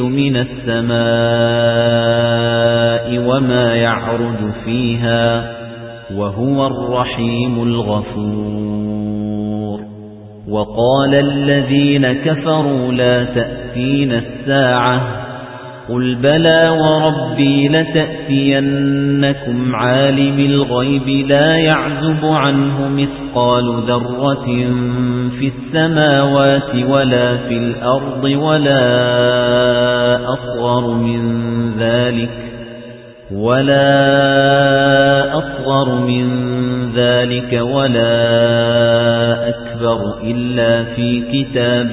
من السماء وما يعرج فيها وهو الرحيم الغفور. وقال الذين كفروا لا تأتين الساعة قُلْ بَلَى وَرَبِّي لَتَأْتِيَنَّكُمْ عَالِمِ الْغَيْبِ لَا يَعْزُبُ عَنْهُ مِثْقَالُ ذَرَّةٍ فِي السَّمَاوَاتِ وَلَا فِي الْأَرْضِ وَلَا أَصْغَرُ مِنْ ذَلِكَ وَلَا أَصْغَرُ مِنْ ذَلِكَ وَلَا أَكْبَرُ إِلَّا فِي كِتَابٍ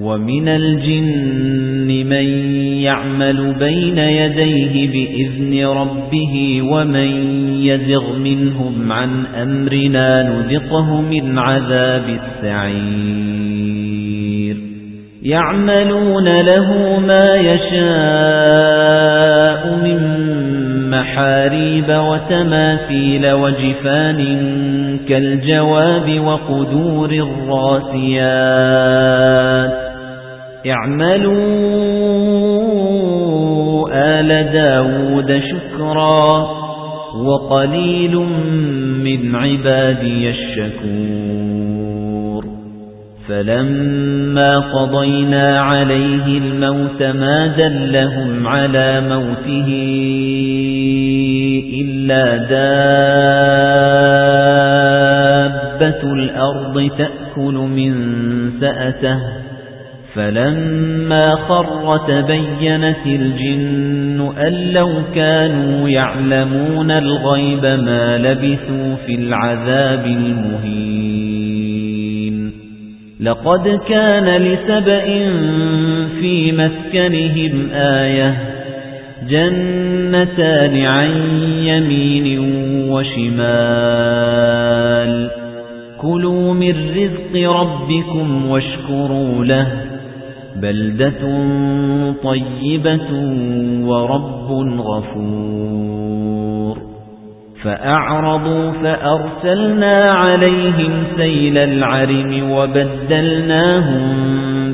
وَمِنَ الْجِنِّ مَن يَعْمَلُ بَيْنَ يَدَيْهِ بِإِذْنِ رَبِّهِ وَمَن يَزِغْ مِنْهُمْ عَن أَمْرِنَا نُذِقْهُ مِنْ عَذَابِ السَّعِيرِ. يَعْمَلُونَ لَهُ مَا يَشَاءُ مِن مَّحَارِيبَ وَتَمَاثِيلَ وَجِفَانٍ كَالْجَوَابِ وَقُدُورٍ رَّاسِيَاتٍ اعْمَلُوا آلَ دَاوُودَ شُكْرًا وَقَلِيلٌ مِّنْ عِبَادِيَ الشَّكُورُ. فَلَمَّا قَضَيْنَا عَلَيْهِ الْمَوْتَ مَا دَلَّهُمْ عَلَى مَوْتِهِ. إِلَّا دَابَّةُ الْأَرْضِ تَأْكُلُ مِنْ سَأَتَهُ فَلَمَّا خَرَّ تَبَيَّنَتِ الْجِنُّ أَن لَّوْ كَانُوا يَعْلَمُونَ الْغَيْبَ مَا لَبِثُوا فِي الْعَذَابِ الْمُهِينِ. لقد كان لسبأ في مسكنهم آية جنتان عن يمين وشمال. كلوا من رزق ربكم واشكروا له. بلدة طيبة ورب غفور. فأعرضوا فأرسلنا عليهم سيل العرم وبدلناهم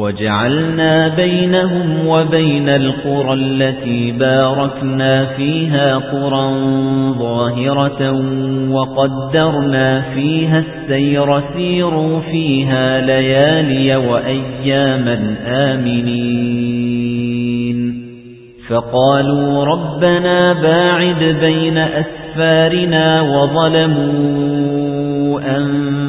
وجعلنا بينهم وبين القرى التي باركنا فيها قرى ظاهرة وقدرنا فيها السير سيروا فيها ليالي وأياما آمنين. فقالوا ربنا باعد بين أسفارنا وظلموا أنفسهم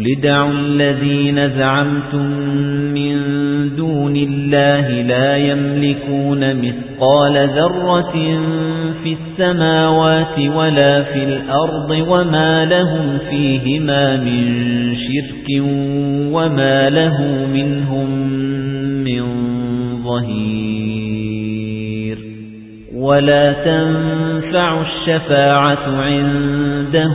قل ادعوا الذين زعمتم من دون الله لا يملكون مثقال ذرة في السماوات ولا في الأرض وما لهم فيهما من شرك وما له منهم من ظهير ولا تنفع الشفاعة عنده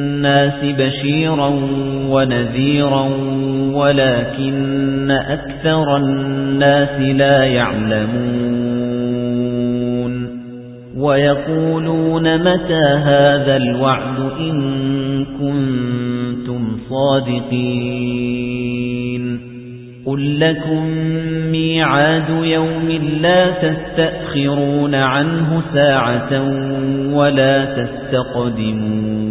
بشيرا ونذيرا ولكن أكثر الناس لا يعلمون. ويقولون متى هذا الوعد إن كنتم صادقين. قل لكم ميعاد يوم لا تستأخرون عنه ساعة ولا تستقدمون.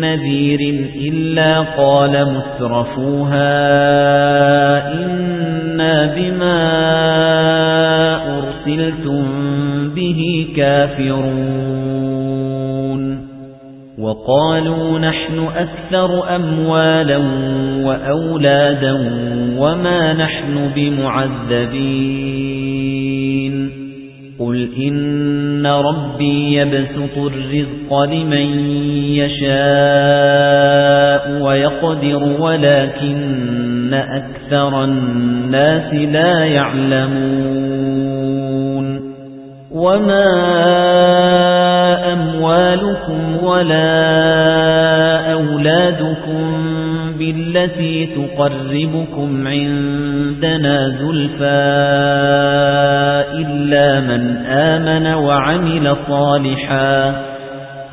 نذير إلا قال مسرفوها إنا بما أرسلتم به كافرون. وقالوا نحن أكثر أموالا وأولادا وما نحن بمعذبين. قل إن ربي يبسط الرزق لمن يشاء ويقدر ولكن أكثر الناس لا يعلمون وما أموالكم ولا أولادكم بالتي تقربكم عندنا زلفى إلا من آمن وعمل صالحا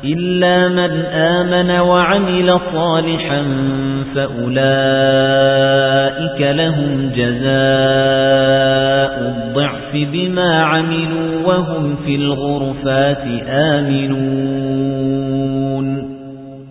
إلا من آمن وعمل صالحا فأولئك لهم جزاء الضعف بما عملوا وهم في الغرفات آمنون.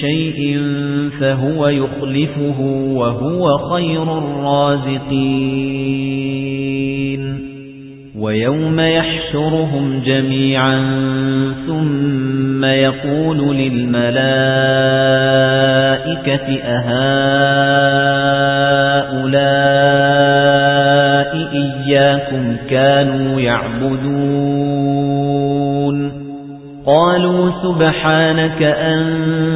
شيء فهو يخلفه وهو خير الرازقين. ويوم يحشرهم جميعا ثم يقول للملائكة أهؤلاء إياكم كانوا يعبدون؟ قالوا سبحانك أنت